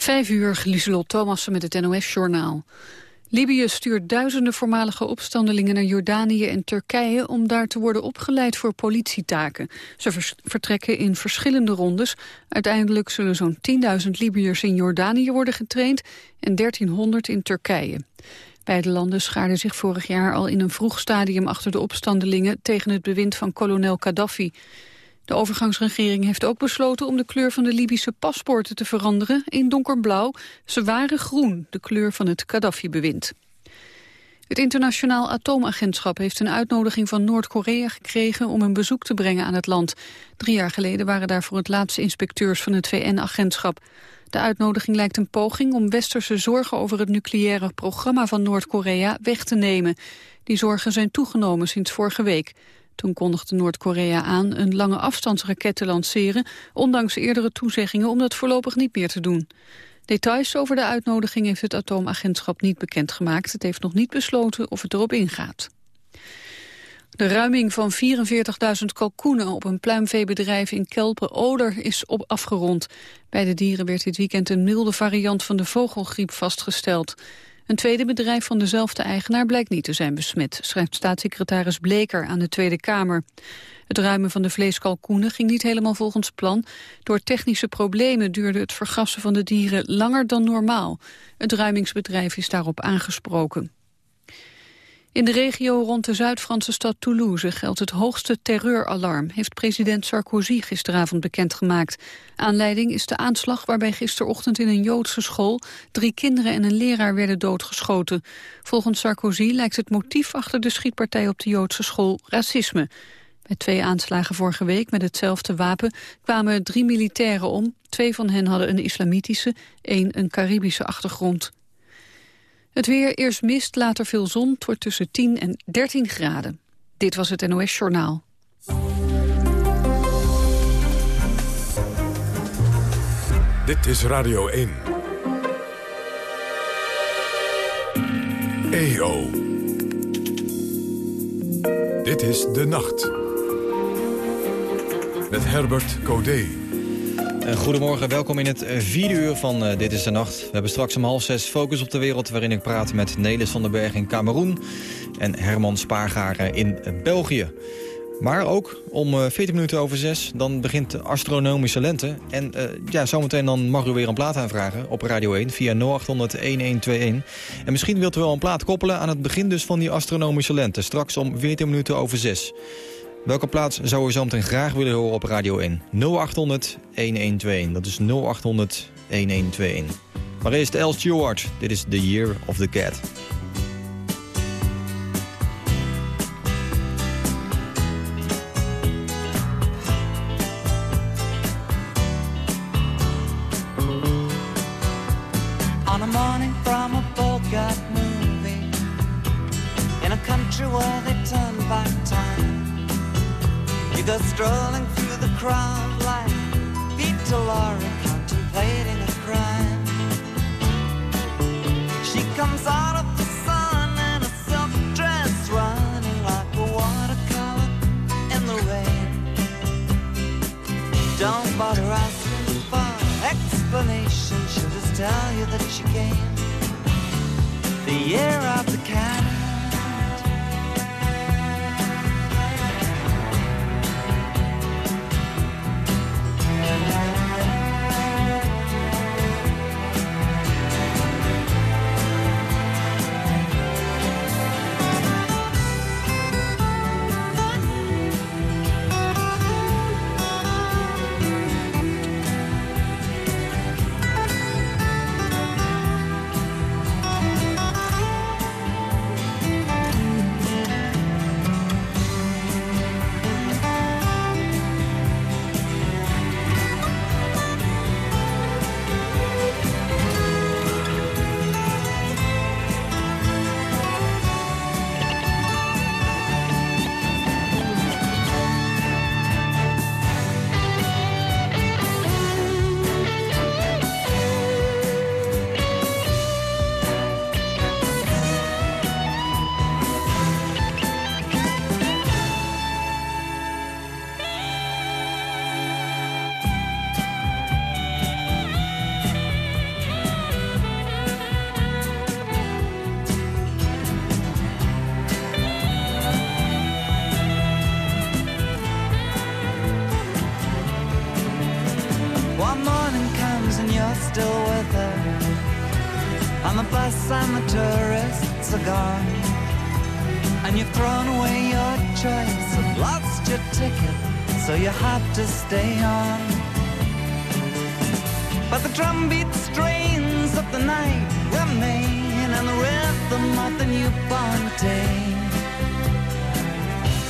Vijf uur, Lieselot Thomassen met het NOS-journaal. Libië stuurt duizenden voormalige opstandelingen naar Jordanië en Turkije... om daar te worden opgeleid voor politietaken. Ze vertrekken in verschillende rondes. Uiteindelijk zullen zo'n 10.000 Libiërs in Jordanië worden getraind... en 1300 in Turkije. Beide landen schaarden zich vorig jaar al in een vroeg stadium achter de opstandelingen... tegen het bewind van kolonel Gaddafi. De overgangsregering heeft ook besloten om de kleur van de Libische paspoorten te veranderen in donkerblauw. Ze waren groen, de kleur van het Gaddafi-bewind. Het internationaal atoomagentschap heeft een uitnodiging van Noord-Korea gekregen om een bezoek te brengen aan het land. Drie jaar geleden waren daar voor het laatste inspecteurs van het VN-agentschap. De uitnodiging lijkt een poging om westerse zorgen over het nucleaire programma van Noord-Korea weg te nemen. Die zorgen zijn toegenomen sinds vorige week. Toen kondigde Noord-Korea aan een lange afstandsraket te lanceren... ondanks eerdere toezeggingen om dat voorlopig niet meer te doen. Details over de uitnodiging heeft het atoomagentschap niet bekendgemaakt. Het heeft nog niet besloten of het erop ingaat. De ruiming van 44.000 kalkoenen op een pluimveebedrijf in Kelpen-Oder is op afgerond. Bij de dieren werd dit weekend een milde variant van de vogelgriep vastgesteld. Een tweede bedrijf van dezelfde eigenaar blijkt niet te zijn besmet, schrijft staatssecretaris Bleker aan de Tweede Kamer. Het ruimen van de vleeskalkoenen ging niet helemaal volgens plan. Door technische problemen duurde het vergassen van de dieren langer dan normaal. Het ruimingsbedrijf is daarop aangesproken. In de regio rond de Zuid-Franse stad Toulouse geldt het hoogste terreuralarm, heeft president Sarkozy gisteravond bekendgemaakt. Aanleiding is de aanslag waarbij gisterochtend in een Joodse school drie kinderen en een leraar werden doodgeschoten. Volgens Sarkozy lijkt het motief achter de schietpartij op de Joodse school racisme. Bij twee aanslagen vorige week met hetzelfde wapen kwamen drie militairen om. Twee van hen hadden een islamitische, één een Caribische achtergrond. Het weer, eerst mist, later veel zon. Het wordt tussen 10 en 13 graden. Dit was het NOS Journaal. Dit is Radio 1. EO. Dit is De Nacht. Met Herbert Codé. Eh, goedemorgen, welkom in het eh, vierde uur van uh, Dit is de Nacht. We hebben straks om half zes Focus op de Wereld... waarin ik praat met Nelis van den Berg in Cameroen... en Herman Spaargaren in België. Maar ook om uh, 14 minuten over zes, dan begint de astronomische lente. En ja, zometeen dan mag u weer een plaat aanvragen op Radio 1 via 0800-1121. En misschien wilt u wel een plaat koppelen aan het begin dus van die astronomische lente. Straks om 14 minuten over zes. Welke plaats zou u zo meteen graag willen horen op Radio 1? 0800 1121. Dat is 0800 1121. Maar eerst El Stewart. Dit is The Year of the Cat. Go strolling through the crowd like Peter contemplating a crime. She comes out of the sun in a silk dress, running like a watercolor in the rain. Don't bother asking for explanation, she'll just tell you that she came the year of the cat.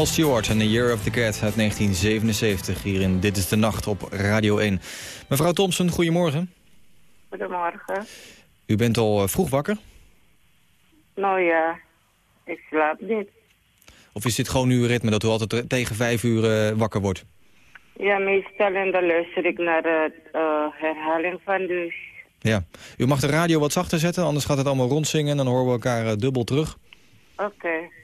Al Stewart en The Year of the Cat uit 1977 hier in Dit is de Nacht op Radio 1. Mevrouw Thompson, goedemorgen. Goedemorgen. U bent al eh, vroeg wakker? Nou ja, ik slaap niet. Of is dit gewoon uw ritme dat u altijd tegen vijf uur eh, wakker wordt? Ja, meestal en dan luister ik naar de eh, herhaling van dus. Ja. U mag de radio wat zachter zetten, anders gaat het allemaal rondzingen... en dan horen we elkaar dubbel terug. Oké.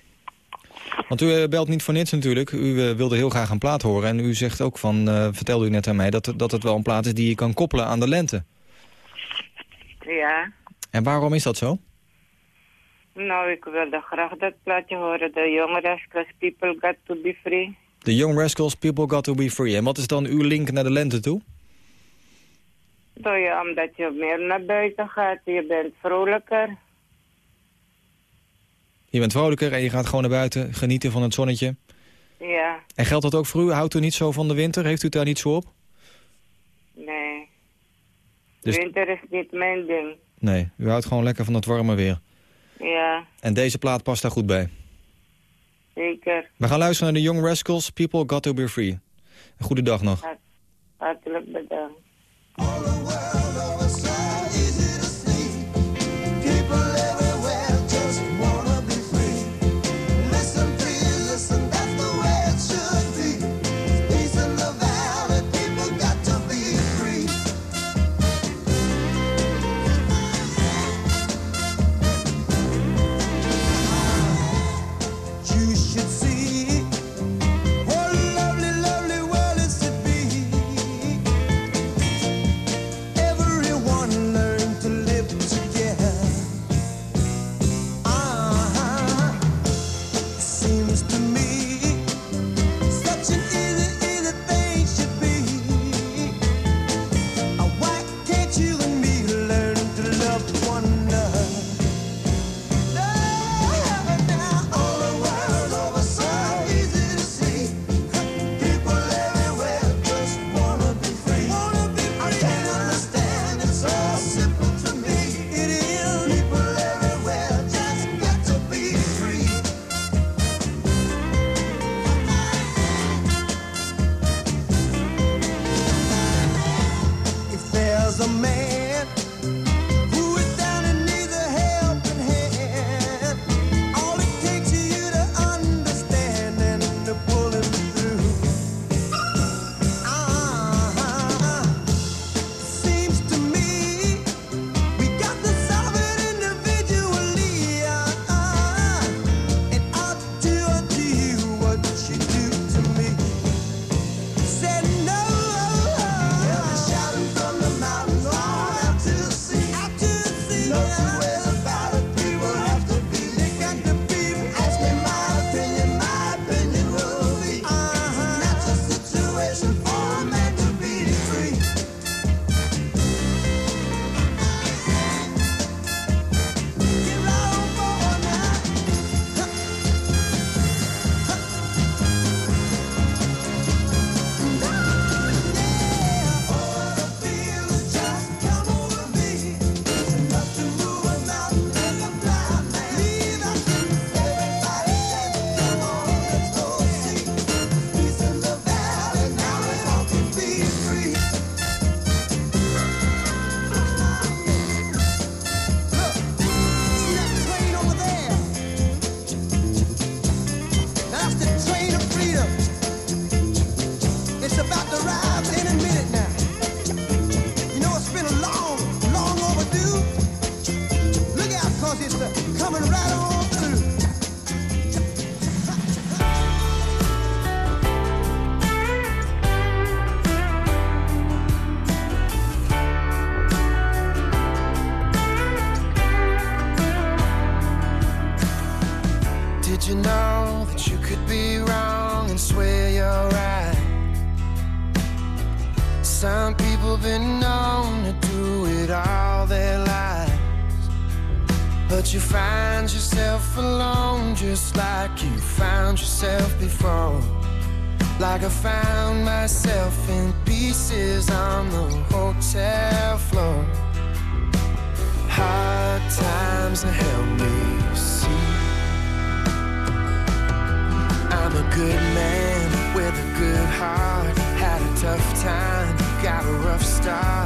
Want u eh, belt niet voor niets natuurlijk. U eh, wilde heel graag een plaat horen. En u zegt ook van, eh, vertelde u net aan mij... Dat, dat het wel een plaat is die je kan koppelen aan de lente. Ja. En waarom is dat zo? Nou, ik wilde graag dat plaatje horen. De jongeren, because people got to be free. The Young Rascals, People Got To Be Free. En wat is dan uw link naar de lente toe? Nou ja, omdat je meer naar buiten gaat. Je bent vrolijker. Je bent vrolijker en je gaat gewoon naar buiten, genieten van het zonnetje. Ja, En geldt dat ook voor u? Houdt u niet zo van de winter? Heeft u het daar niet zo op? nee. Dus- Winter is niet mijn ding. Nee, u houdt gewoon lekker van het warme weer. Ja, En deze plaat past daar goed bij. zeker. We gaan luisteren naar de Young Rascals, People Got To Be Free. Een goede dag nog. Hartelijk bedankt. die.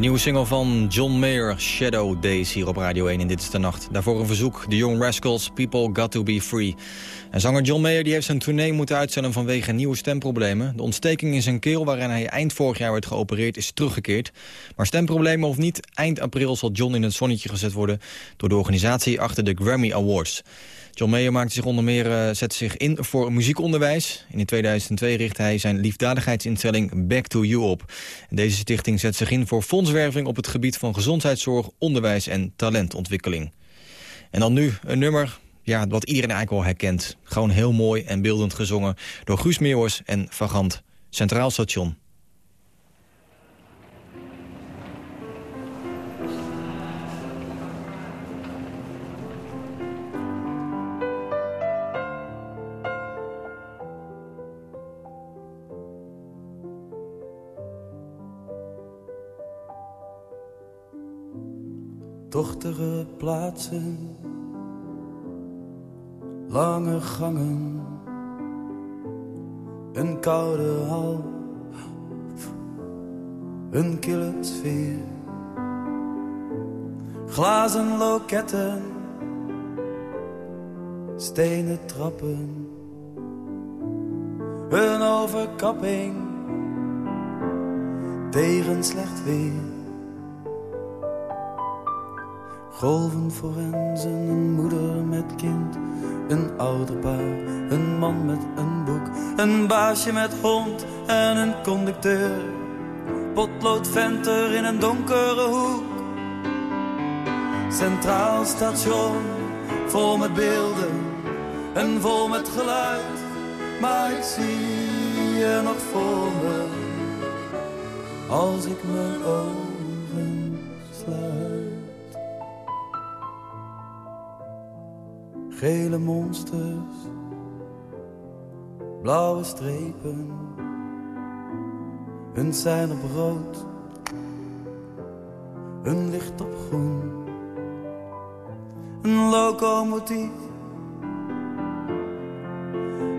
De nieuwe single van John Mayer, Shadow Days, hier op Radio 1 in Dit is de Nacht. Daarvoor een verzoek, The Young Rascals, People Got To Be Free. En zanger John Mayer die heeft zijn tournee moeten uitstellen vanwege nieuwe stemproblemen. De ontsteking in zijn keel, waarin hij eind vorig jaar werd geopereerd, is teruggekeerd. Maar stemproblemen of niet, eind april zal John in het zonnetje gezet worden... door de organisatie achter de Grammy Awards. John Mayer maakte zich onder meer eh, zette zich in voor muziekonderwijs. In 2002 richtte hij zijn liefdadigheidsinstelling Back to You op. En deze stichting zet zich in voor fondswerving op het gebied van gezondheidszorg, onderwijs en talentontwikkeling. En dan nu een nummer ja, wat iedereen eigenlijk wel herkent. Gewoon heel mooi en beeldend gezongen door Guus Meeuwers en Vagant. Centraal Station. Dochtige plaatsen, lange gangen, een koude hal, een kille sfeer. Glazen loketten, stenen trappen, een overkapping tegen slecht weer. Golven forensen, een moeder met kind, een ouderpaar, een man met een boek, een baasje met hond en een conducteur. potloodventer in een donkere hoek. Centraal station, vol met beelden en vol met geluid. Maar ik zie je nog voor me, als ik mijn ogen Gele monsters, blauwe strepen, hun zijn op rood, hun licht op groen. Een locomotief,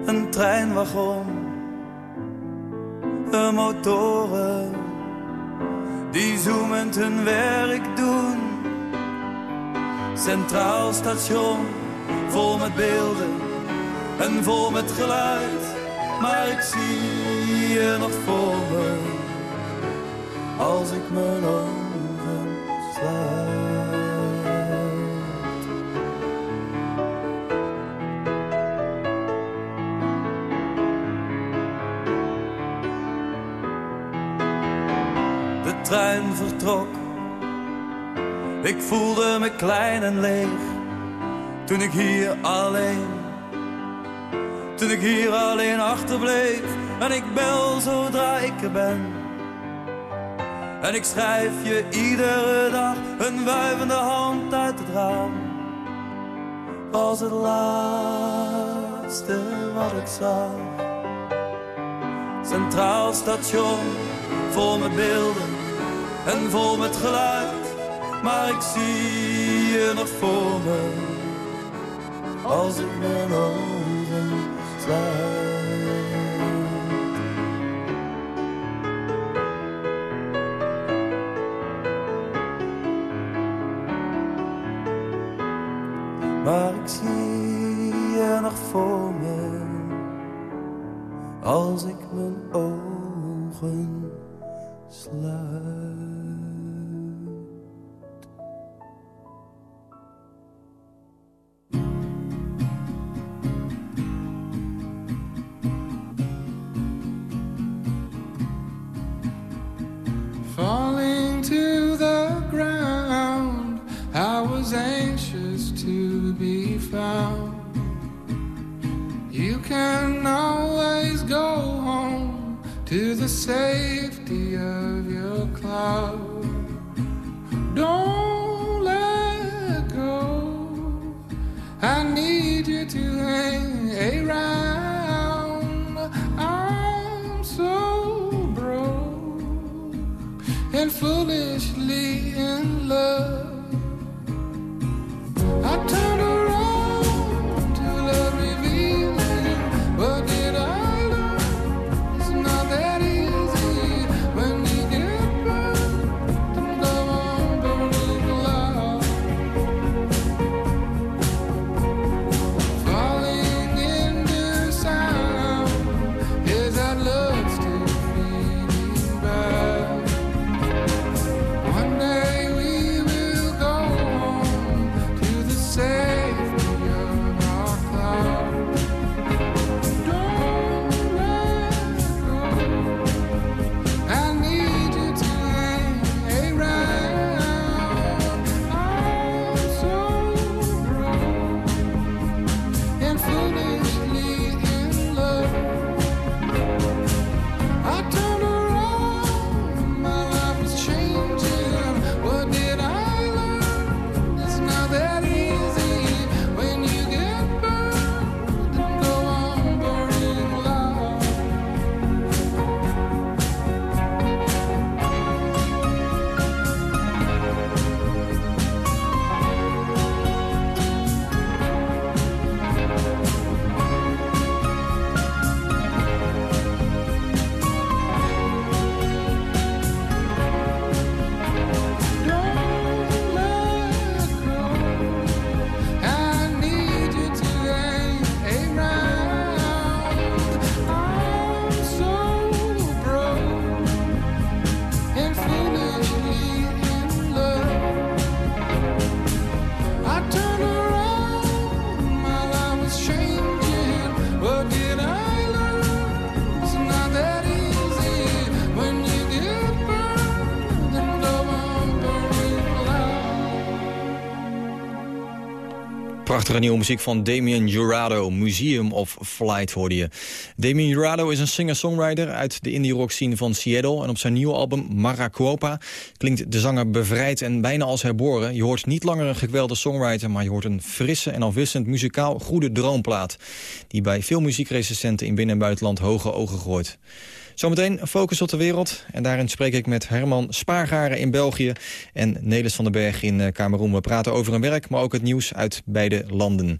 een treinwagon, een motoren die zoemend hun werk doen. Centraal station, vol met beelden en vol met geluid. Maar ik zie je nog voor me, als ik mijn ogen sluit. De trein vertrok. Ik voelde me klein en leeg. Toen ik hier alleen, toen ik hier alleen achterbleef. En ik bel zodra ik er ben. En ik schrijf je iedere dag een wuivende hand uit het raam. Was het laatste wat ik zag. Centraal station, vol met beelden en vol met geluid. Maar ik zie je nog voor me, als ik mijn ogen sluit. And foolishly in love. Prachtige nieuwe muziek van Damien Jurado, Museum of Flight hoorde je. Damien Jurado is een singer-songwriter uit de indie rock scene van Seattle. En op zijn nieuwe album Maracuopa klinkt de zanger bevrijd en bijna als herboren. Je hoort niet langer een geweldige songwriter, maar je hoort een frisse en afwisselend muzikaal goede droomplaat. Die bij veel muziekresistenten in binnen- en buitenland hoge ogen gooit. Zometeen een focus op de wereld. En daarin spreek ik met Herman Spaargaren in België... en Nelis van den Berg in eh, Kameroen. We praten over hun werk, maar ook het nieuws uit beide landen.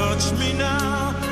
touch me now.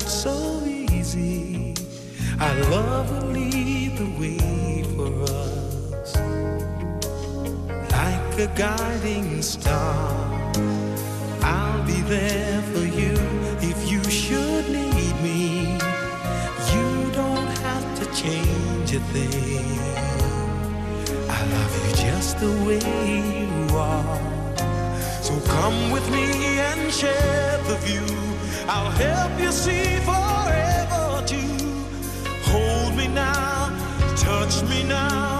Not so easy, our love will lead the way for us like a guiding star. I'll be there for you if you should need me. You don't have to change a thing. I love you just the way you are. So come with me and share the view. I'll help you see forever too. Hold me now, touch me now.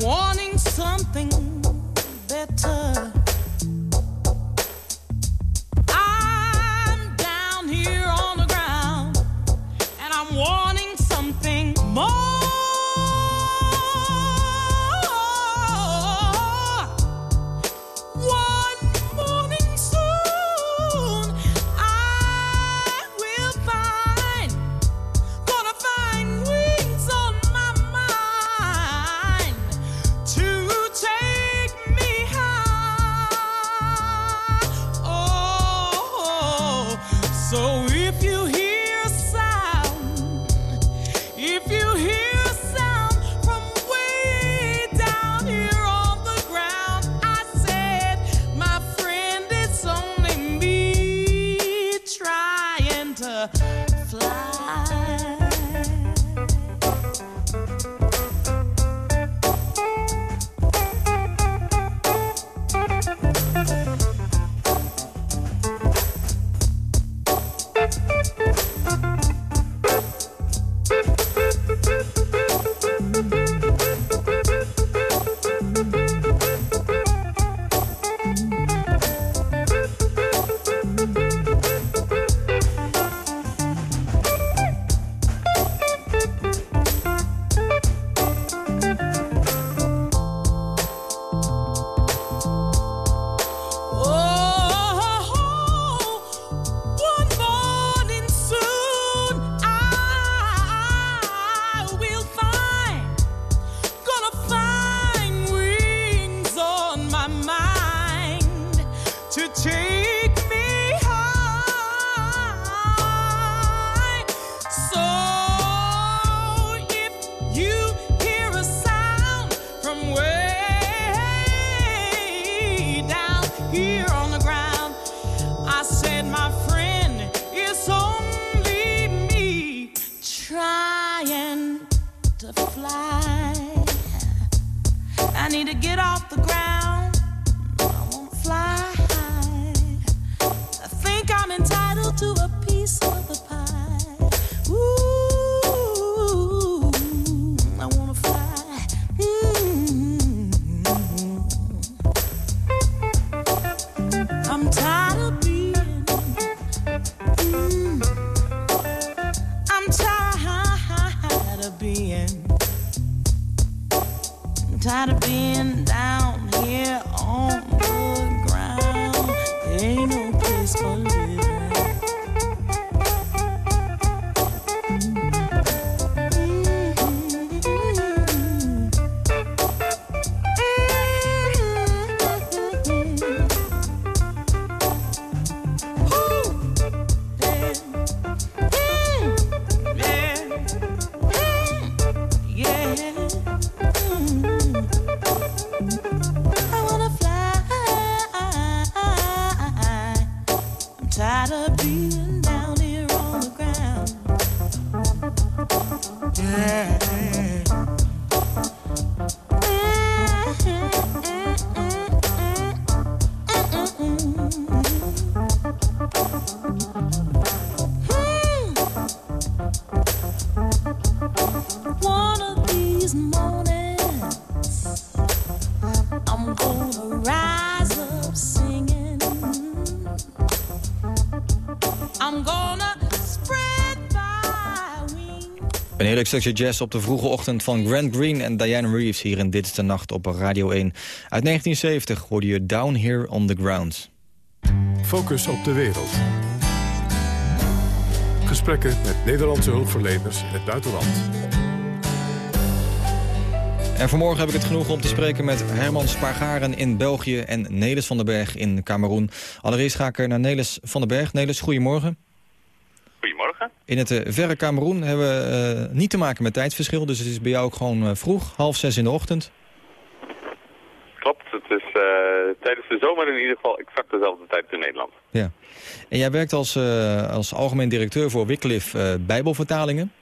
Wanting something better. Een heerlijk stukje jazz op de vroege ochtend van Grant Green en Diane Reeves... hier in Dit is de Nacht op Radio 1. Uit 1970 hoorde je Down Here on the Ground. Focus op de wereld. Gesprekken met Nederlandse hulpverleners in het buitenland. En vanmorgen heb ik het genoeg om te spreken met Herman Spargaren in België... en Nelis van den Berg in Cameroen. Allereerst ga ik naar Nelis van den Berg. Nelis, goedemorgen. In het eh, verre Cameroen hebben we eh, niet te maken met tijdsverschil... dus het is bij jou ook gewoon eh, vroeg, half zes in de ochtend. Klopt, het is tijdens de zomer in ieder geval exact dezelfde tijd in Nederland. Ja. En jij werkt als, als algemeen directeur voor Wycliffe eh, Bijbelvertalingen.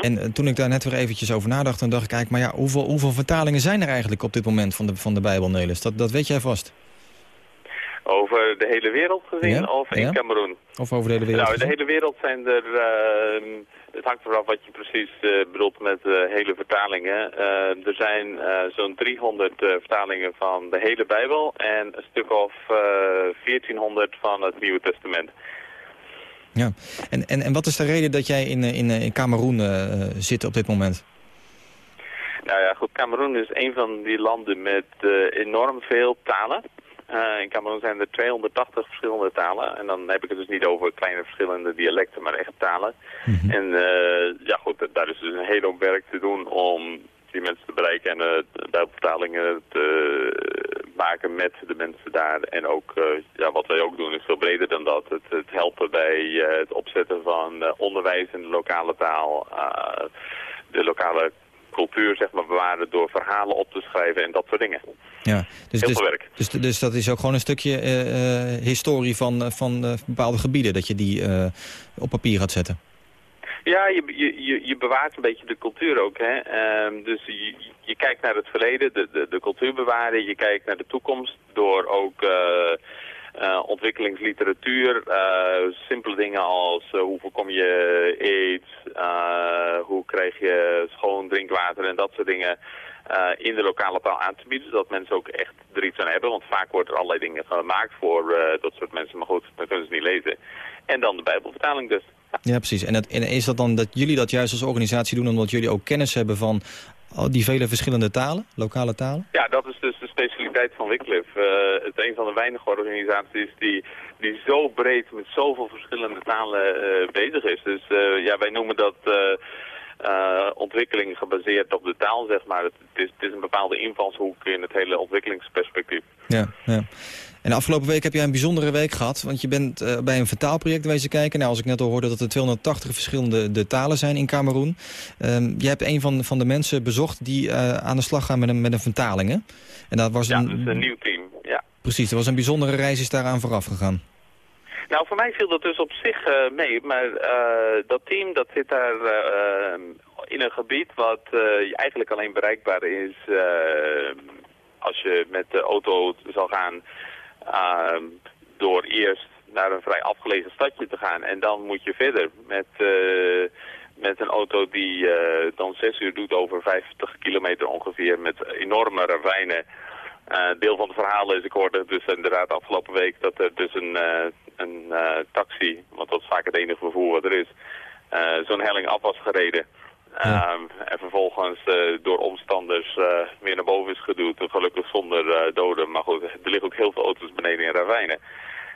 En eh, toen ik daar net weer eventjes over nadacht, dan dacht ik eigenlijk... maar ja, hoeveel, hoeveel vertalingen zijn er eigenlijk op dit moment van de, van de Bijbel, Nelis? Dat, dat weet jij vast. Over de hele wereld gezien Ja, of in ja. Cameroen? Of over de hele wereld Nou, in de hele wereld zijn er ehm, het hangt ervan af wat je precies eh, bedoelt met eh, hele vertalingen. Eh, er zijn zo'n 300 eh, vertalingen van de hele Bijbel en een stuk of eh, 1400 van het Nieuwe Testament. Ja. En, en, en wat is de reden dat jij in, in, in Cameroen zit op dit moment? Nou ja, goed, Cameroen is een van die landen met enorm veel talen. Eh, in Cameroen zijn er 280 verschillende talen. En dan heb ik het dus niet over kleine verschillende dialecten, maar echt talen. En eh, ja goed, daar is dus een hele hoop werk te doen om die mensen te bereiken en uh, Bijbelvertalingen te maken met de mensen daar. En ook, ja, wat wij ook doen is veel breder dan dat. Het, het helpen bij het opzetten van onderwijs in de lokale taal. de lokale cultuur zeg maar, bewaren door verhalen op te schrijven en dat soort dingen. Ja, dus, Heel dus, veel werk. Dus, dus dat is ook gewoon een stukje eh, eh, historie van, eh, van bepaalde gebieden... dat je die op papier gaat zetten. Ja, je, je, je, je bewaart een beetje de cultuur ook. Hè? Ehm, dus je, je kijkt naar het verleden, de, de, de cultuur bewaren. Je kijkt naar de toekomst door ook eh, ontwikkelingsliteratuur. eh, simpele dingen als eh, hoe voorkom je aids, hoe krijg je schoon drinkwater en dat soort dingen... in de lokale taal aan te bieden, zodat mensen ook echt er iets aan hebben. Want vaak wordt er allerlei dingen gemaakt voor dat soort mensen, maar goed, dan kunnen ze niet lezen. En dan de Bijbelvertaling dus. Ja, precies. Dat, en is dat dan dat jullie dat juist als organisatie doen... omdat jullie ook kennis hebben van al die vele verschillende talen, lokale talen? Ja, dat is dus de specialiteit van Wycliffe. Eh, het is een van de weinige organisaties die, die zo breed met zoveel verschillende talen eh, bezig is. Dus eh, ja, wij noemen dat ontwikkeling gebaseerd op de taal, zeg maar. Het, het is, het is een bepaalde invalshoek in het hele ontwikkelingsperspectief. Ja, ja. En de afgelopen week heb jij een bijzondere week gehad. Want je bent eh, bij een vertaalproject wezen kijken. Nou, als ik net al hoorde dat er 280 verschillende de talen zijn in Cameroen. Ehm je hebt een van, van de mensen bezocht die eh, aan de slag gaan met een, met een vertaling, hè? En dat was Ja, een, dat is een nieuw team. Ja. Precies, er was een bijzondere reis is daaraan vooraf gegaan. Nou, voor mij viel dat dus op zich eh, mee. Maar dat team dat zit daar in een gebied wat eigenlijk alleen bereikbaar is als je met de auto zal gaan door eerst naar een vrij afgelegen stadje te gaan. En dan moet je verder met, eh, met een auto die eh, dan zes uur doet over 50 kilometer ongeveer met enorme ravijnen. Eh, deel van het verhaal is, ik hoorde dus inderdaad afgelopen week dat er dus een, een taxi, want dat is vaak het enige vervoer wat er is, zo'n helling af was gereden. Ehm, en vervolgens eh, door omstanders eh, weer naar boven is geduwd. Gelukkig zonder eh, doden. Maar goed, er liggen ook heel veel auto's beneden in ravijnen.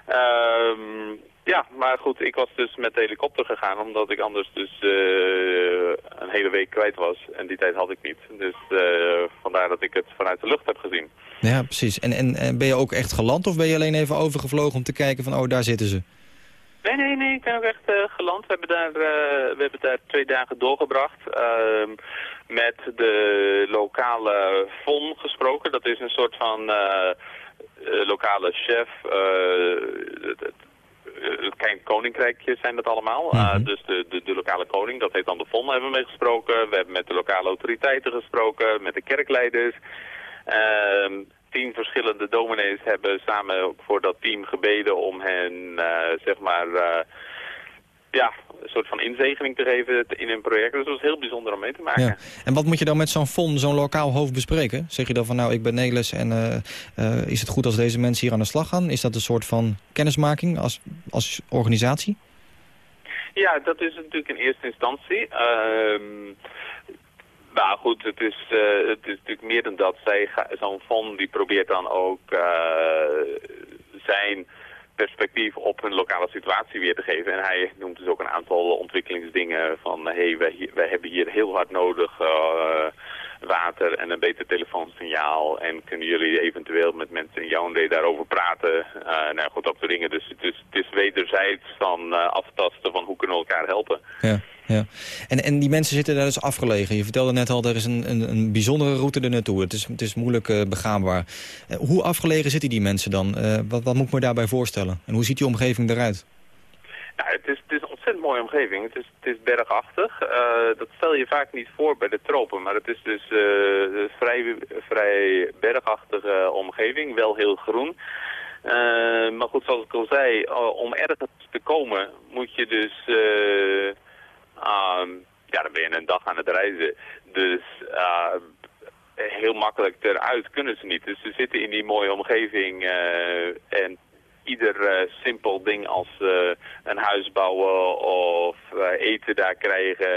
Ehm, ja, maar goed, ik was dus met de helikopter gegaan, omdat ik anders dus een hele week kwijt was. En die tijd had ik niet. Dus vandaar dat ik het vanuit de lucht heb gezien. Ja, precies. En, en, en ben je ook echt geland of ben je alleen even overgevlogen om te kijken van, oh, daar zitten ze? Nee, nee, nee, ik ben ook echt eh, geland. We hebben, daar, eh, we hebben daar twee dagen doorgebracht. ehm, met de lokale FON gesproken. Dat is een soort van eh, lokale chef. het- klein koninkrijkje zijn dat allemaal. Eh, dus de, de, de lokale koning, dat heet dan de FON, hebben we mee gesproken. We hebben met de lokale autoriteiten gesproken, met de kerkleiders. Tien verschillende dominees hebben samen voor dat team gebeden om hen, eh, zeg maar, eh, ja, een soort van inzegening te geven in hun project. Dus dat was heel bijzonder om mee te maken. Ja. En wat moet je dan met zo'n fond, zo'n lokaal hoofd bespreken? Zeg je dan van, nou, ik ben Nelis en eh, is het goed als deze mensen hier aan de slag gaan? Is dat een soort van kennismaking als, als organisatie? Ja, dat is natuurlijk in eerste instantie. Ehm maar goed, het is, eh, het is natuurlijk meer dan dat. Zo'n fonds die probeert dan ook eh, zijn perspectief op hun lokale situatie weer te geven. En hij noemt dus ook een aantal ontwikkelingsdingen van... hé, hey, wij, wij hebben hier heel hard nodig eh, water en een beter telefoonsignaal. En kunnen jullie eventueel met mensen in Yaoundé daarover praten? Eh nou goed, dat soort dingen. Dus het is, het is wederzijds van eh, aftasten van hoe kunnen we elkaar helpen. Ja, ja. En, en die mensen zitten daar dus afgelegen. Je vertelde net al, er is een, een, een bijzondere route er naartoe. Het is, het is moeilijk eh, begaanbaar. Eh, hoe afgelegen zitten die mensen dan? Eh, wat, wat moet ik me daarbij voorstellen? En hoe ziet die omgeving eruit? Nou, het is, het is een ontzettend mooie omgeving. Het is, het is bergachtig. Dat stel je vaak niet voor bij de tropen. Maar het is dus een vrij, vrij bergachtige omgeving. Wel heel groen. Maar goed, zoals ik al zei, om ergens te komen moet je dus ehm, ja, dan ben je een dag aan het reizen. Dus eh, heel makkelijk eruit kunnen ze niet. Dus ze zitten in die mooie omgeving eh, en ieder eh, simpel ding als een huis bouwen of eten daar krijgen,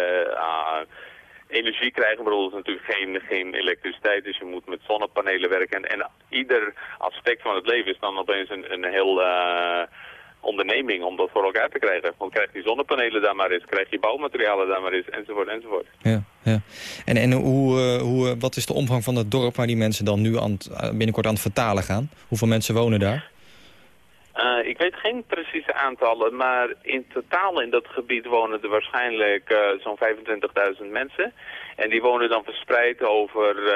energie krijgen. Er is natuurlijk geen, geen elektriciteit, dus je moet met zonnepanelen werken. En, en ieder aspect van het leven is dan opeens een, een heel onderneming om dat voor elkaar te krijgen. Want krijg je zonnepanelen daar maar eens, krijg je bouwmaterialen daar maar eens, enzovoort, enzovoort. Ja, ja. En, en hoe, eh, hoe, eh, wat is de omvang van het dorp waar die mensen dan nu aan eh, binnenkort aan het vertalen gaan? Hoeveel mensen wonen daar? Ik weet geen precieze aantallen, maar in totaal in dat gebied wonen er waarschijnlijk zo'n 25.000 mensen. En die wonen dan verspreid over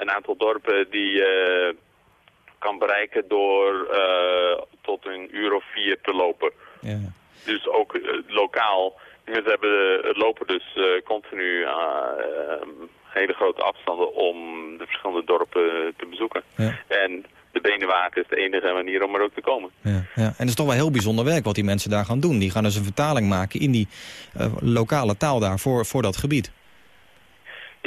een aantal dorpen die kan bereiken door eh, tot een uur of vier te lopen. Ja. Dus ook eh, lokaal. Mensen hebben, het lopen dus eh, continu hele grote afstanden om de verschillende dorpen te bezoeken. Ja. En de benenwagen is de enige manier om er ook te komen. Ja, ja. En het is toch wel heel bijzonder werk wat die mensen daar gaan doen. Die gaan dus een vertaling maken in die lokale taal daar voor, voor dat gebied.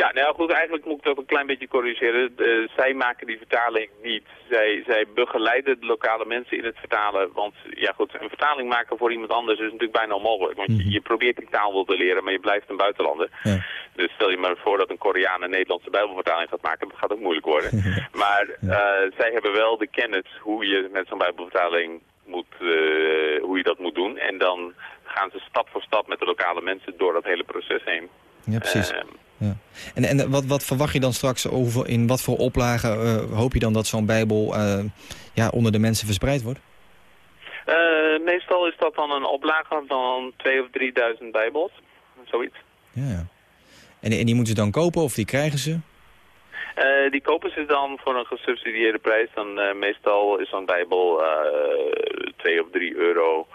Ja, nou goed, eigenlijk moet ik dat een klein beetje corrigeren. Zij maken die vertaling niet. Zij, zij begeleiden de lokale mensen in het vertalen. Want ja goed, een vertaling maken voor iemand anders is natuurlijk bijna onmogelijk. Want je, je probeert die taal wel te leren, maar je blijft een buitenlander. Ja. Dus stel je maar voor dat een Koreaan een Nederlandse bijbelvertaling gaat maken. Dat gaat ook moeilijk worden. maar eh, zij hebben wel de kennis hoe je met zo'n bijbelvertaling moet, eh, hoe je dat moet doen. En dan gaan ze stap voor stap met de lokale mensen door dat hele proces heen. Ja, precies. Ja. En, en wat, wat verwacht je dan straks over, in wat voor oplagen eh, hoop je dan dat zo'n bijbel eh, ja, onder de mensen verspreid wordt? Eh, meestal is dat dan een oplage van 2.000 of 3.000 bijbels. Zoiets. Ja, ja. En, en die moeten ze dan kopen of die krijgen ze? Die kopen ze dan voor een gesubsidieerde prijs. Dan meestal is zo'n bijbel eh 2 of 3 euro.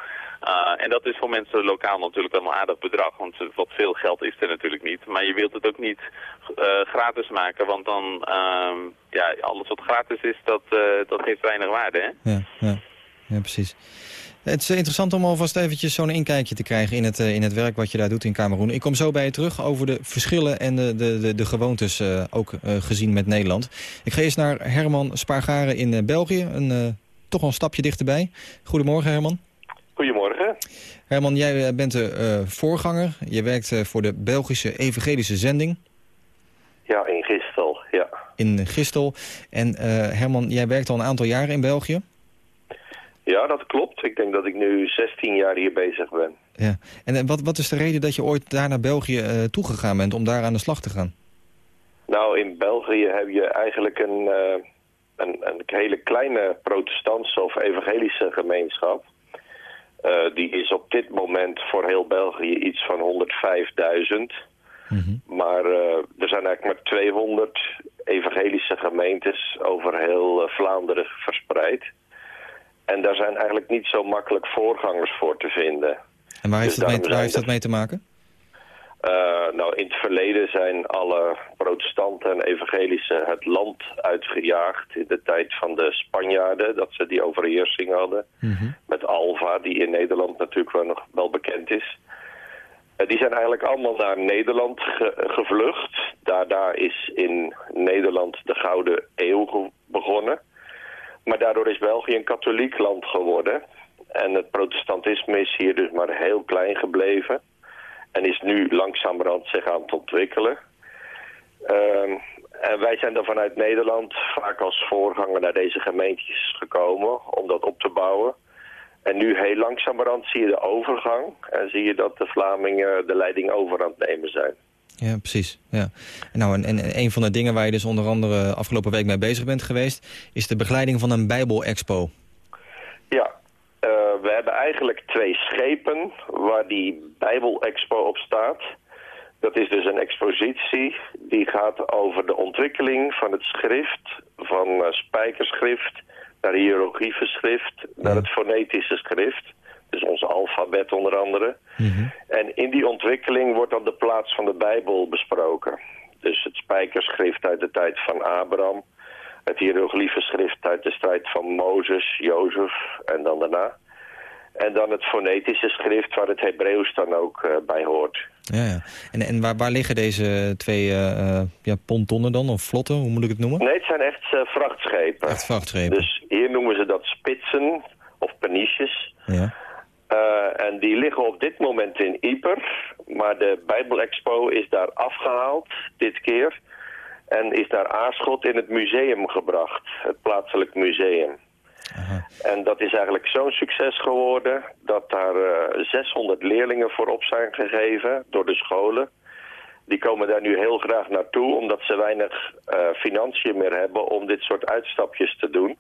Eh, en dat is voor mensen lokaal natuurlijk wel een aardig bedrag, want wat veel geld is er natuurlijk niet. Maar je wilt het ook niet eh, gratis maken, want dan, ehm, ja, alles wat gratis is, dat, eh, dat heeft weinig waarde, hè? Ja, ja. ja precies. Het is interessant om alvast eventjes zo'n inkijkje te krijgen in het, in het werk wat je daar doet in Cameroen. Ik kom zo bij je terug over de verschillen en de, de, de, de gewoontes eh, ook eh, gezien met Nederland. Ik ga eerst naar Herman Spargaren in eh, België, een, eh, toch wel een stapje dichterbij. Goedemorgen Herman. Goedemorgen. Herman, jij eh, bent de eh, voorganger. Je werkt eh, voor de Belgische Evangelische Zending Ja, in Gistel, ja. in Gistel. En Herman, jij werkt al een aantal jaren in België. Ja, dat klopt. Ik denk dat ik nu 16 jaar hier bezig ben. Ja. En wat, wat is de reden dat je ooit daar naar België eh, toegegaan bent om daar aan de slag te gaan? Nou, in België heb je eigenlijk een, een, een hele kleine protestantse of evangelische gemeenschap. Eh, die is op dit moment voor heel België iets van 105.000. Maar eh, er zijn eigenlijk maar 200 evangelische gemeentes over heel eh, Vlaanderen verspreid. En daar zijn eigenlijk niet zo makkelijk voorgangers voor te vinden. En waar heeft, Dus dat, mee, waar heeft dat mee te maken? Eh, nou, in het verleden zijn alle protestanten en evangelische het land uitgejaagd in de tijd van de Spanjaarden, dat ze die overheersing hadden. Met Alva, die in Nederland natuurlijk wel nog wel bekend is. Eh, die zijn eigenlijk allemaal naar Nederland ge- gevlucht. Daarna is in Nederland de Gouden Eeuw begonnen. Maar daardoor is België een katholiek land geworden. En het protestantisme is hier dus maar heel klein gebleven. En is nu langzamerhand zich aan het ontwikkelen. Ehm, en wij zijn dan vanuit Nederland vaak als voorganger naar deze gemeentjes gekomen om dat op te bouwen. En nu heel langzamerhand zie je de overgang en zie je dat de Vlamingen de leiding over aan het nemen zijn. Ja, precies. Ja. En, nou, en, en een van de dingen waar je dus onder andere afgelopen week mee bezig bent geweest... is de begeleiding van een Bijbel-expo. Ja, we hebben eigenlijk twee schepen waar die Bijbel-expo op staat. Dat is dus een expositie die gaat over de ontwikkeling van het schrift, van eh, spijkerschrift naar hieroglyphenschrift, naar het fonetische schrift. Dus ons alfabet onder andere. En in die ontwikkeling wordt dan de plaats van de Bijbel besproken. Dus het spijkerschrift uit de tijd van Abraham, het hieroglyphenschrift uit de tijd van Mozes, Jozef en dan daarna. En dan het fonetische schrift waar het Hebreeuws dan ook eh, bij hoort. Ja, ja. En, en waar, waar liggen deze twee eh, eh, ja, pontonnen dan, of vlotten, hoe moet ik het noemen? Nee, het zijn echt vrachtschepen. Echt vrachtschepen. Dus hier noemen ze dat spitsen of peniches. Ja. En die liggen op dit moment in Yper. Maar de Bijbelexpo is daar afgehaald dit keer. En is daar Aarschot in het museum gebracht. Het plaatselijk museum. En dat is eigenlijk zo'n succes geworden dat daar eh, 600 leerlingen voor op zijn gegeven door de scholen. Die komen daar nu heel graag naartoe omdat ze weinig eh, financiën meer hebben om dit soort uitstapjes te doen.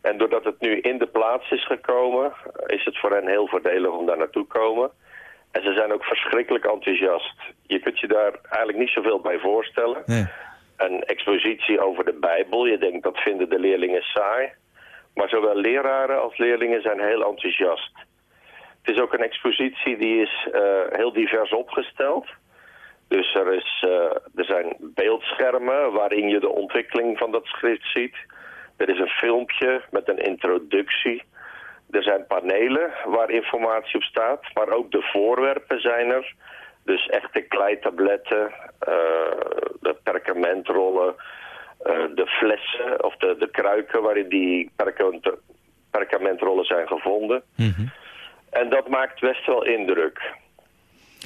En doordat het nu in de plaats is gekomen, is het voor hen heel voordelig om daar naartoe te komen. En ze zijn ook verschrikkelijk enthousiast. Je kunt je daar eigenlijk niet zoveel bij voorstellen. Een expositie over de Bijbel, je denkt dat vinden de leerlingen saai. Maar zowel leraren als leerlingen zijn heel enthousiast. Het is ook een expositie die is eh, heel divers opgesteld. Dus er, is, eh, er zijn beeldschermen waarin je de ontwikkeling van dat schrift ziet. Er is een filmpje met een introductie. Er zijn panelen waar informatie op staat, maar ook de voorwerpen zijn er. Dus echte kleitabletten, eh, de perkamentrollen, de flessen of de, de kruiken waarin die perkament, perkamentrollen zijn gevonden. En dat maakt best wel indruk.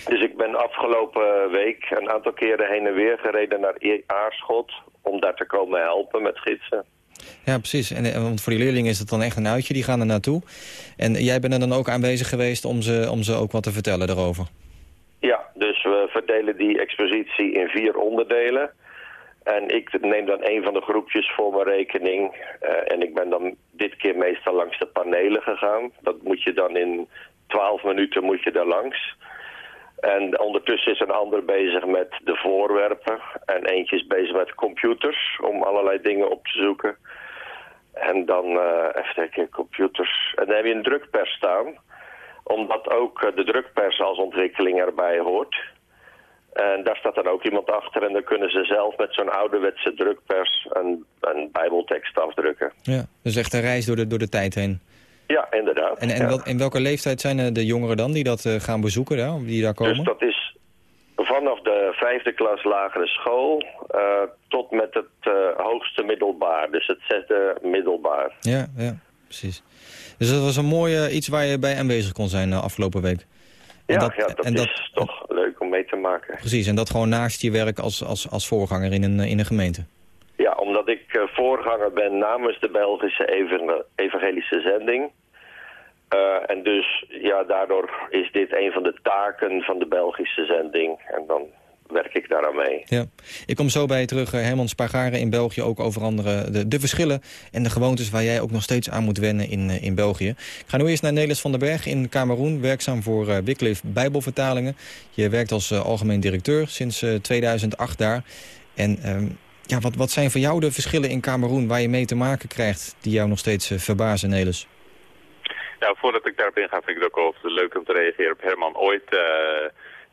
Dus ik ben afgelopen week een aantal keren heen en weer gereden naar Aarschot om daar te komen helpen met gidsen. Ja, precies. En, eh, want voor die leerlingen is het dan echt een uitje, die gaan er naartoe. En jij bent er dan ook aanwezig geweest om ze, om ze ook wat te vertellen daarover? Ja, dus we verdelen die expositie in vier onderdelen. En ik neem dan een van de groepjes voor mijn rekening. Eh, en ik ben dan dit keer meestal langs de panelen gegaan. Dat moet je dan in twaalf minuten moet je daar langs. En ondertussen is een ander bezig met de voorwerpen. En eentje is bezig met computers om allerlei dingen op te zoeken. En dan, eh even kijken, computers. En dan heb je een drukpers staan. Omdat ook eh, de drukpers als ontwikkeling erbij hoort. En daar staat dan ook iemand achter en dan kunnen ze zelf met zo'n ouderwetse drukpers een, een bijbeltekst afdrukken. Ja, dus echt een reis door de, door de tijd heen. Ja, inderdaad. En, en ja. wel, in welke leeftijd zijn eh, de jongeren dan die dat eh, gaan bezoeken, daar, die daar komen? Dus dat is vanaf de vijfde klas lagere school eh, tot met het hoogste middelbaar. Dus het zesde middelbaar. Ja, ja, precies. Dus dat was een mooi eh, iets waar je bij aanwezig kon zijn uh, afgelopen week. Ja, dat, ja, dat, en dat is toch leuk om mee te maken. Precies, en dat gewoon naast je werk als, als, als voorganger in een, in een gemeente. Ja, omdat ik uh, voorganger ben namens de Belgische even evangelische zending. Uh, en dus, ja, daardoor is dit een van de taken van de Belgische zending. En dan werk ik daaraan mee. Ja. Ik kom zo bij je terug, Herman Spagaren in België, ook over andere de, de verschillen en de gewoontes waar jij ook nog steeds aan moet wennen in, in België. Ik ga nu eerst naar Nelis van den Berg in Cameroen, werkzaam voor uh, Wycliffe Bijbelvertalingen. Je werkt als uh, algemeen directeur sinds uh, 2008 daar. En um, ja, wat, wat zijn voor jou de verschillen in Cameroen waar je mee te maken krijgt die jou nog steeds verbazen, Nelis? Nou, voordat ik daarop inga, vind ik het ook wel leuk om te reageren op Herman. Ooit, uh,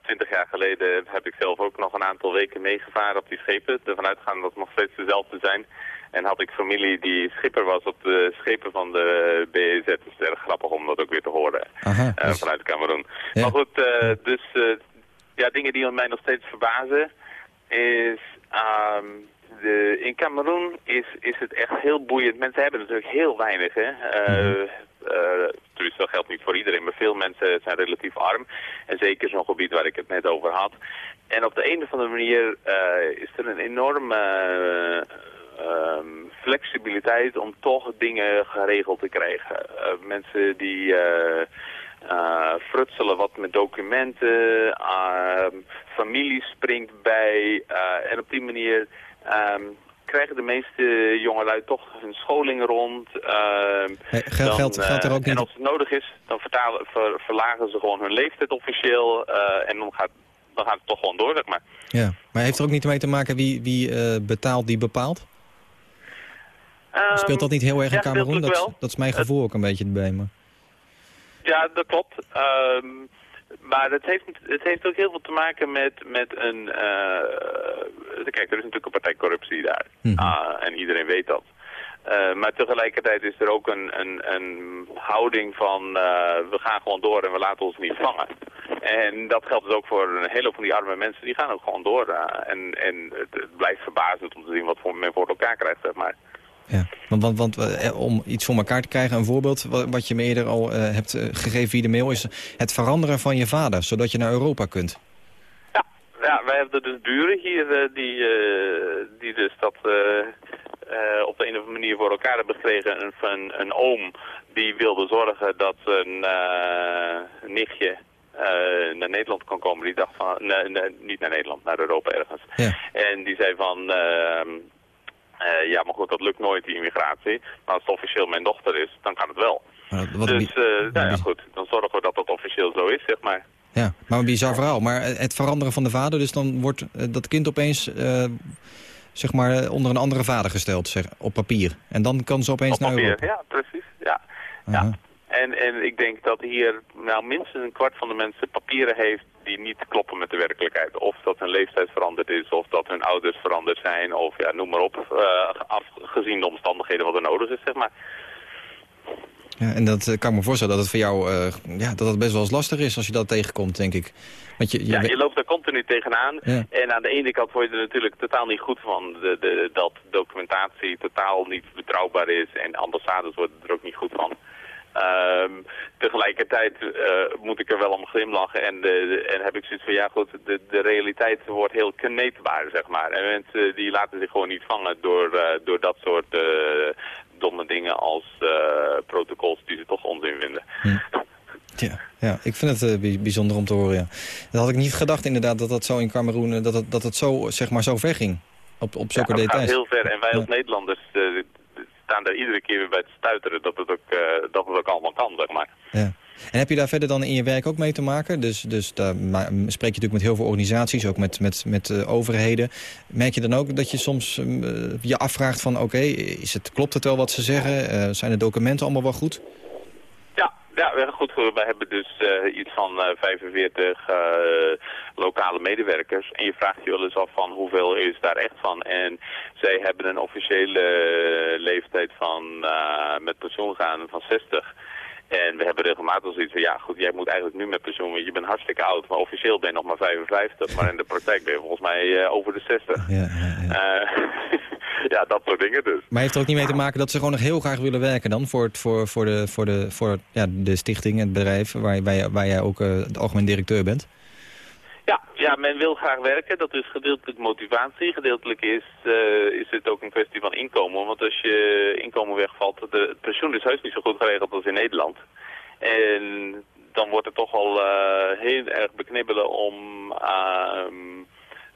twintig jaar geleden, heb ik zelf ook nog een aantal weken meegevaren op die schepen. Ervan uitgaan dat het nog steeds dezelfde zijn. En had ik familie die schipper was op de schepen van de BEZ. Het is erg grappig om dat ook weer te horen Aha, uh, dus... vanuit Cameroen. Ja. Maar goed, uh, dus ja, dingen die mij nog steeds verbazen is... Um, de, in Cameroen is, is het echt heel boeiend. Mensen hebben natuurlijk heel weinig. Hè? Uh, dat geldt niet voor iedereen, maar veel mensen zijn relatief arm. En zeker zo'n gebied waar ik het net over had. En op de een of andere manier uh, is er een enorme um, flexibiliteit om toch dingen geregeld te krijgen. mensen die... Frutselen wat met documenten, uh, familie springt bij en op die manier um, krijgen de meeste jongelui toch hun scholing rond. Hey, geld, geld, geld er ook niet... En als het nodig is, dan vertalen, ver, verlagen ze gewoon hun leeftijd officieel en dan gaat, dan gaat het toch gewoon door, zeg maar. Ja, maar heeft er ook niet mee te maken wie, wie betaalt, die bepaalt? Um, Speelt dat niet heel erg in ja, Cameroen? Dat, dat is mijn gevoel ook een beetje erbij, maar... Ja, dat klopt. Um, maar het heeft, het heeft ook heel veel te maken met, met een... Uh, kijk, er is natuurlijk een partij corruptie daar. Mm -hmm. uh, en iedereen weet dat. Eh, maar tegelijkertijd is er ook een, een, een houding van eh, we gaan gewoon door en we laten ons niet vangen. En dat geldt dus ook voor een hele hoop van die arme mensen, die gaan ook gewoon door. eh, en en het, het blijft verbazend om te zien wat voor men voor elkaar krijgt, zeg maar. Ja, want, want, want eh, om iets voor elkaar te krijgen, een voorbeeld wa- wat je me eerder al eh, hebt eh, gegeven via de mail, is het veranderen van je vader, zodat je naar Europa kunt. Ja, wij hebben dus buren hier eh, die, eh, die dus dat eh, eh, op de een of andere manier voor elkaar hebben gekregen. Een, een, een oom die wilde zorgen dat een eh, nichtje eh, naar Nederland kon komen. Die dacht van, nee, nee, niet naar Nederland, naar Europa ergens. En die zei van, ehm, eh, ja maar goed, dat lukt nooit die immigratie. Maar als het officieel mijn dochter is, dan kan het wel. Wat dus, eh, nou ja goed, dan zorgen we dat dat officieel zo is, zeg maar. Ja, maar een bizar verhaal. Maar het veranderen van de vader, dus dan wordt eh, dat kind opeens zeg maar, onder een andere vader gesteld, zeg, op papier. En dan kan ze opeens Op naar papier, Europa. ja, precies. Ja. Aha. En, en ik denk dat hier nou, minstens een kwart van de mensen papieren heeft die niet kloppen met de werkelijkheid. Of dat hun leeftijd veranderd is, of dat hun ouders veranderd zijn, of ja, noem maar op. eh, afgezien de omstandigheden wat er nodig is, zeg maar. Ja, en dat eh, kan ik me voorstellen dat het voor jou eh, ja, dat het best wel eens lastig is als je dat tegenkomt, denk ik. Want je, je Ja, je loopt daar continu tegenaan. Ja. En aan de ene kant word je er natuurlijk totaal niet goed van de, de, dat documentatie totaal niet betrouwbaar is. En ambassades worden er ook niet goed van. Ehm, tegelijkertijd eh, moet ik er wel om glimlachen en, de, de- en heb ik zoiets van, ja goed, de, de realiteit wordt heel kneedbaar, zeg maar. En mensen die laten zich gewoon niet vangen door, eh, door dat soort eh, domme dingen als eh, protocols die ze toch onzin vinden. Ja, ja, ik vind het eh, bij- bijzonder om te horen, ja. Dat had ik niet gedacht inderdaad, dat dat zo in Cameroen, eh, dat het, dat het zo, zeg maar, zo ver ging. Op, op zulke ja, details. heel ver. En wij als Nederlanders eh, staan daar iedere keer weer bij te stuiteren dat het ook, eh, dat het ook allemaal kan, zeg maar. Ja. En heb je daar verder dan in je werk ook mee te maken? Dus, dus daar spreek je natuurlijk met heel veel organisaties, ook met, met, met eh, overheden. Merk je dan ook dat je soms eh, je afvraagt van... oké, is het klopt het wel wat ze zeggen? Zijn de documenten allemaal wel goed? Ja, we- goed. Wij hebben dus eh, iets van eh, 45 eh, lokale medewerkers. En je vraagt je wel eens af van hoeveel is daar echt van. En zij hebben een officiële eh, leeftijd van eh, met pensioen gaan van 60. En we hebben regelmatig zoiets van, ja goed, jij moet eigenlijk nu met pensioen, want je bent hartstikke oud. Maar officieel ben je nog maar 55, maar in de praktijk ben je volgens mij eh, over de 60. Ja, ja. ja, dat soort dingen dus. Maar heeft er ook niet mee te maken dat ze gewoon nog heel graag willen werken dan... voor, het, voor, voor, de, voor, de, voor ja, de stichting, het bedrijf, waar, waar, jij- waar jij ook de algemeen directeur bent? Ja, ja, men wil graag werken. Dat is gedeeltelijk motivatie. Gedeeltelijk is, eh, is het ook een kwestie van inkomen. Want als je inkomen wegvalt, de, het pensioen is heus niet zo goed geregeld als in Nederland. En dan wordt het toch wel eh, heel erg beknibbelen om ehm,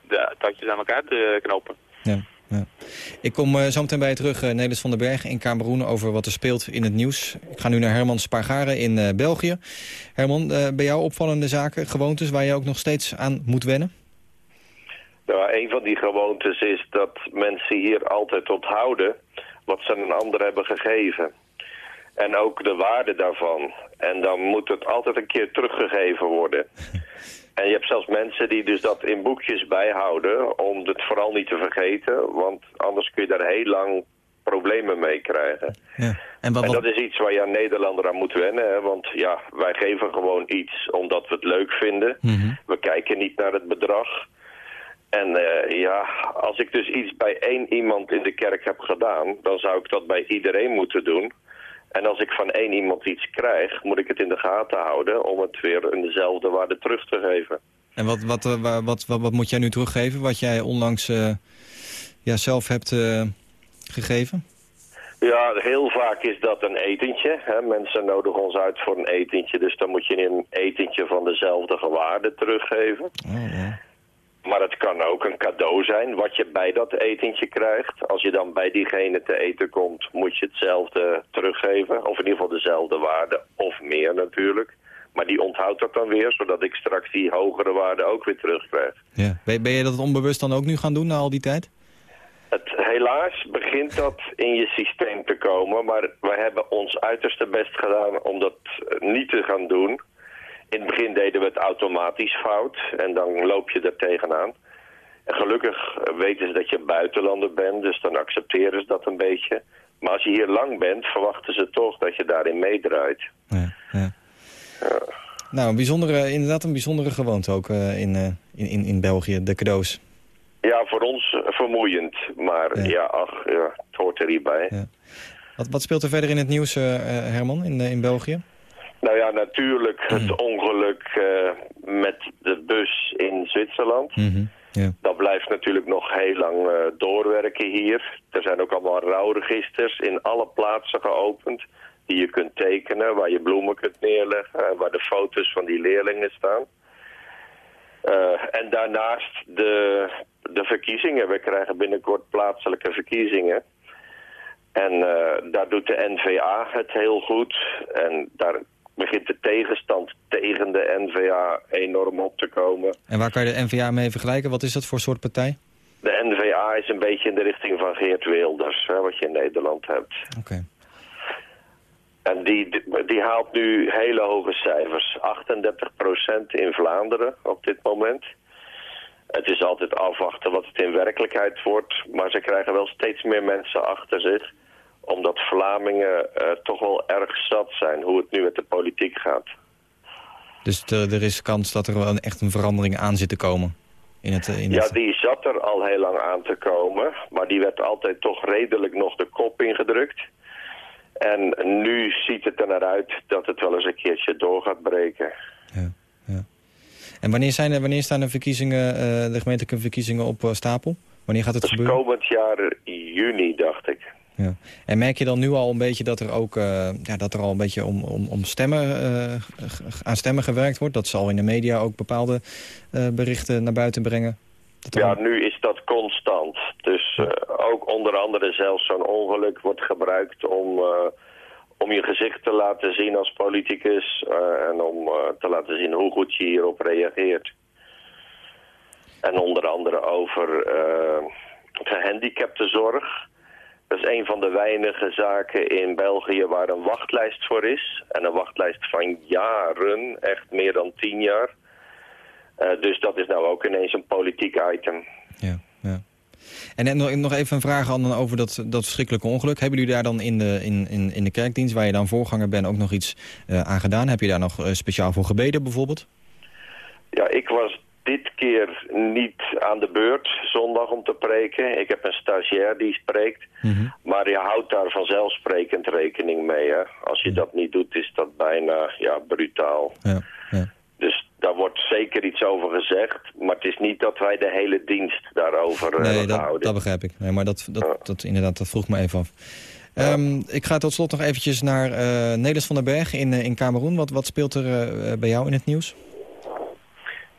de touwtjes aan elkaar te knopen. Ja, ja. Ik kom eh, zo meteen bij je terug, uh, Nelis van den Berg in Kameroen... over wat er speelt in het nieuws. Ik ga nu naar Herman Spargaren in eh, België. Herman, bij jou opvallende zaken, gewoontes... waar je ook nog steeds aan moet wennen? Nou, een van die gewoontes is dat mensen hier altijd onthouden wat ze een ander hebben gegeven. En ook de waarde daarvan. En dan moet het altijd een keer teruggegeven worden. En je hebt zelfs mensen die dus dat in boekjes bijhouden om het vooral niet te vergeten. Want anders kun je daar heel lang problemen mee krijgen. Ja. En, wat, En dat is iets waar je aan Nederlander aan moet wennen. Hè? Want ja, wij geven gewoon iets omdat we het leuk vinden. We kijken niet naar het bedrag. En eh, ja, als ik dus iets bij één iemand in de kerk heb gedaan... dan zou ik dat bij iedereen moeten doen. En als ik van één iemand iets krijg, moet ik het in de gaten houden... om het weer in dezelfde waarde terug te geven. En wat, wat, eh, wa- wat, wat, wat moet jij nu teruggeven? Wat jij onlangs eh, ja, zelf hebt eh, gegeven? Ja, heel vaak is dat een etentje. Hè. Mensen nodigen ons uit voor een etentje, dus dan moet je een etentje van dezelfde waarde teruggeven. Maar het kan ook een cadeau zijn wat je bij dat etentje krijgt. Als je dan bij diegene te eten komt, moet je hetzelfde teruggeven. Of in ieder geval dezelfde waarde, of meer natuurlijk. Maar die onthoudt dat dan weer, zodat ik straks die hogere waarde ook weer terugkrijg. Ja. Ben, ben je dat onbewust dan ook nu gaan doen na al die tijd? Het, helaas begint dat in je systeem te komen, maar wij hebben ons uiterste best gedaan om dat niet te gaan doen. In het begin deden we het automatisch fout en dan loop je er tegenaan. En gelukkig weten ze dat je buitenlander bent, dus dan accepteren ze dat een beetje. Maar als je hier lang bent, verwachten ze toch dat je daarin meedraait. Nou, een bijzondere, inderdaad een bijzondere gewoonte ook eh, in, eh, in, in, in België, de cadeaus. Ja, voor ons eh, vermoeiend. Maar ja, ach, ja, het hoort er hierbij. Wat, wat speelt er verder in het nieuws, Herman, in, in België? Nou ja, natuurlijk het ongeluk eh, met de bus in Zwitserland. Ja. Dat blijft natuurlijk nog heel lang eh, doorwerken hier. Er zijn ook allemaal rouwregisters in alle plaatsen geopend die je kunt tekenen, waar je bloemen kunt neerleggen, waar de foto's van die leerlingen staan. Eh, en daarnaast de, de verkiezingen. We krijgen binnenkort plaatselijke verkiezingen. En daar doet de NVA het heel goed. En daar begint de tegenstand tegen de NVA enorm op te komen. En waar kan je de NVA mee vergelijken? Wat is dat voor soort partij? De NVA is een beetje in de richting van Geert Wilders, hè, wat je in Nederland hebt. Oké. En die, die haalt nu hele hoge cijfers. 38% in Vlaanderen op dit moment. Het is altijd afwachten wat het in werkelijkheid wordt. Maar ze krijgen wel steeds meer mensen achter zich. Omdat Vlamingen eh, toch wel erg zat zijn hoe het nu met de politiek gaat. Dus er, er is kans dat er wel een, echt een verandering aan zit te komen? In het, eh, in Ja, het... die zat er al heel lang aan te komen. Maar die werd altijd toch redelijk nog de kop ingedrukt. En nu ziet het er naar uit dat het wel eens een keertje door gaat breken. En wanneer, zijn er, wanneer staan de, verkiezingen, eh, de gemeentelijke verkiezingen op stapel? Wanneer gaat het gebeuren? komend jaar juni, dacht ik. Ja. En merk je dan nu al een beetje dat er ook eh, ja, dat er al een beetje om, om, om stemmen, eh, aan stemmen gewerkt wordt? Dat ze al in de media ook bepaalde eh, berichten naar buiten brengen? Ja, nu is dat constant. Dus ook onder andere zelfs zo'n ongeluk wordt gebruikt om, om je gezicht te laten zien als politicus. en om te laten zien hoe goed je hierop reageert. En onder andere over eh gehandicaptenzorg. Dat is een van de weinige zaken in België waar een wachtlijst voor is. En een wachtlijst van jaren, echt meer dan tien jaar. Eh, dus dat is nou ook ineens een politiek item. En, en nog- even een vraag aan over dat, dat verschrikkelijke ongeluk. Hebben jullie daar dan in de, in, in, in de kerkdienst, waar je dan voorganger bent, ook nog iets eh, aan gedaan? Heb je daar nog eh, speciaal voor gebeden bijvoorbeeld? Ja, ik was dit keer niet aan de beurt zondag om te preken. Ik heb een stagiair die spreekt. Maar je houdt daar vanzelfsprekend rekening mee. Hè? Als je dat niet doet, is dat bijna ja, brutaal. Dus daar wordt zeker iets over gezegd. Maar het is niet dat wij de hele dienst daarover eh, Nee, dat, gehouden. dat begrijp ik. Nee, maar dat, dat, dat, inderdaad, dat vroeg me even af. Ehm, ik ga tot slot nog eventjes naar eh Nelis van den Berg in, eh, in Cameroen. Wat, wat speelt er bij jou in het nieuws?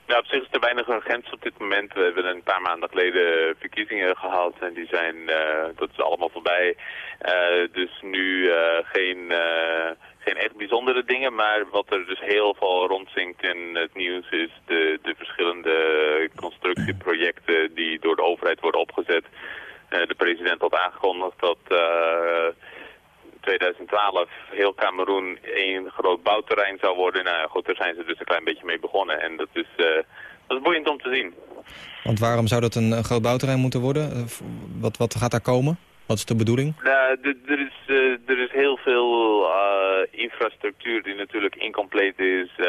Nou, op zich is er weinig urgentie op dit moment. We hebben een paar maanden geleden verkiezingen gehad en die zijn, eh, dat is allemaal voorbij. Eh, dus nu eh, geen, geen echt bijzondere dingen, maar wat er dus heel veel rondzinkt in het nieuws is de, de verschillende constructieprojecten die door de overheid worden opgezet. De president had aangekondigd dat 2012 heel Cameroen één groot bouwterrein zou worden. Nou goed, daar zijn ze dus een klein beetje mee begonnen. En dat is, eh, dat is boeiend om te zien. Want waarom zou dat een, een groot bouwterrein moeten worden? Eh, wat, wat gaat daar komen? Wat is de bedoeling? Nou, er is, is heel veel eh, infrastructuur die natuurlijk incompleet is. Eh,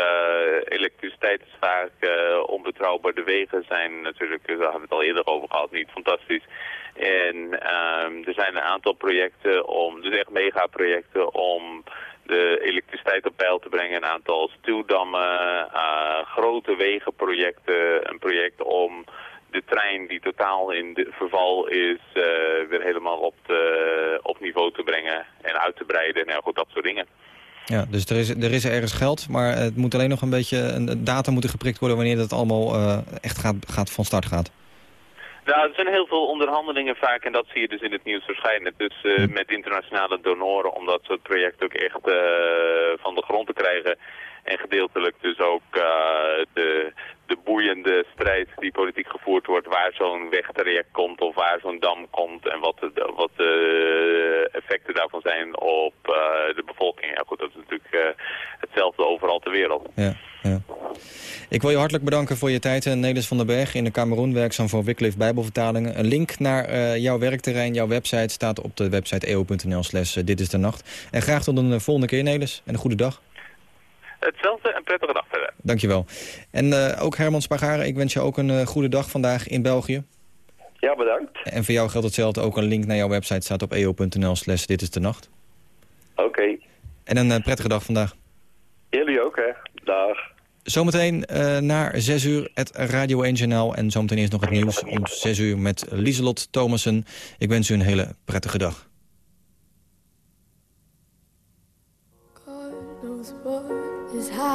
elektriciteit is vaak eh, onbetrouwbaar. De wegen zijn natuurlijk, daar hebben we het al eerder over gehad, niet fantastisch. En ehm, er zijn een aantal projecten om, dus echt megaprojecten om de elektriciteit op peil te brengen. Een aantal stuwdammen, grote wegenprojecten, een project om de trein die totaal in de verval is eh, weer helemaal op, de, op niveau te brengen en uit te breiden. Nou goed, dat soort dingen. Ja, dus er is, er is ergens geld, maar het moet alleen nog een beetje... een data moeten geprikt worden wanneer dat allemaal eh, echt gaat, gaat van start gaat. Nou, er zijn heel veel onderhandelingen vaak en dat zie je dus in het nieuws verschijnen. Dus eh, met internationale donoren om dat soort projecten ook echt eh, van de grond te krijgen. En gedeeltelijk dus ook eh, de, de boeiende strijd die politiek gevoerd wordt, waar zo'n wegtraject komt of waar zo'n dam komt en wat de, wat de effecten daarvan zijn op eh, de bevolking. Ja goed, dat is natuurlijk eh, hetzelfde overal ter wereld. Ja, ja. Ik wil je hartelijk bedanken voor je tijd, eh, Nelis van den Berg... in de Cameroen, werkzaam voor Wycliffe Bijbelvertalingen. Een link naar jouw werkterrein, jouw website... staat op de website eo.nl slash dit is de nacht. En graag tot een volgende keer, Nelis. En een goede dag. Hetzelfde en prettige dag verder. Dankjewel. En eh, ook Herman Spagaren, ik wens je ook een eh, goede dag vandaag in België. Ja, bedankt. En voor jou geldt hetzelfde. Ook een link naar jouw website staat op eo.nl slash dit is de nacht. Oké. En een eh, prettige dag vandaag. Jullie ook, hè. Dag. Zometeen naar 6 uur het Radio 1 Journaal. En zometeen is nog het nieuws om 6 uur met Lieselot Thomassen. Ik wens u een hele prettige dag.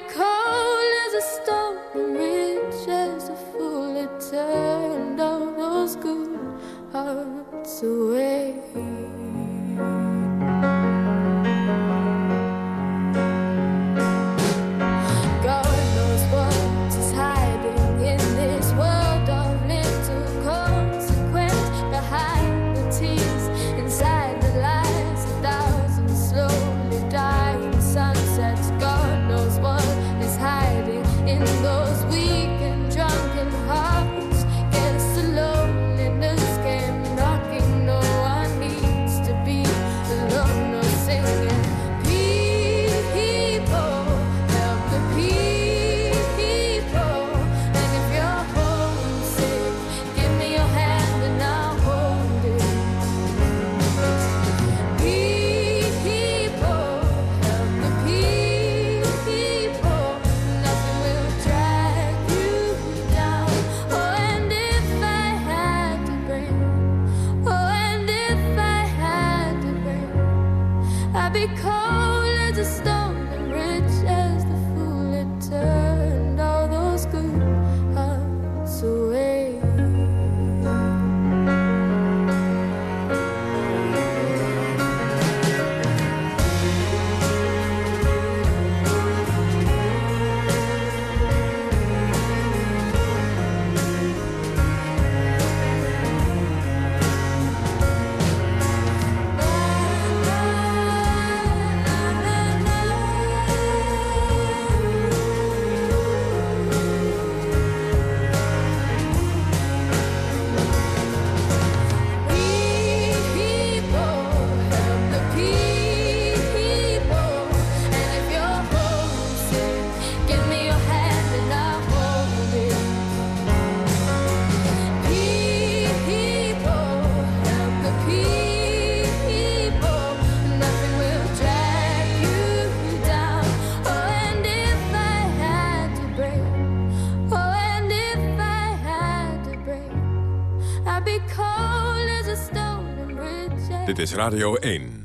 be cold as a stone and rich as a fool. It turned all those good hearts away. Radio 1.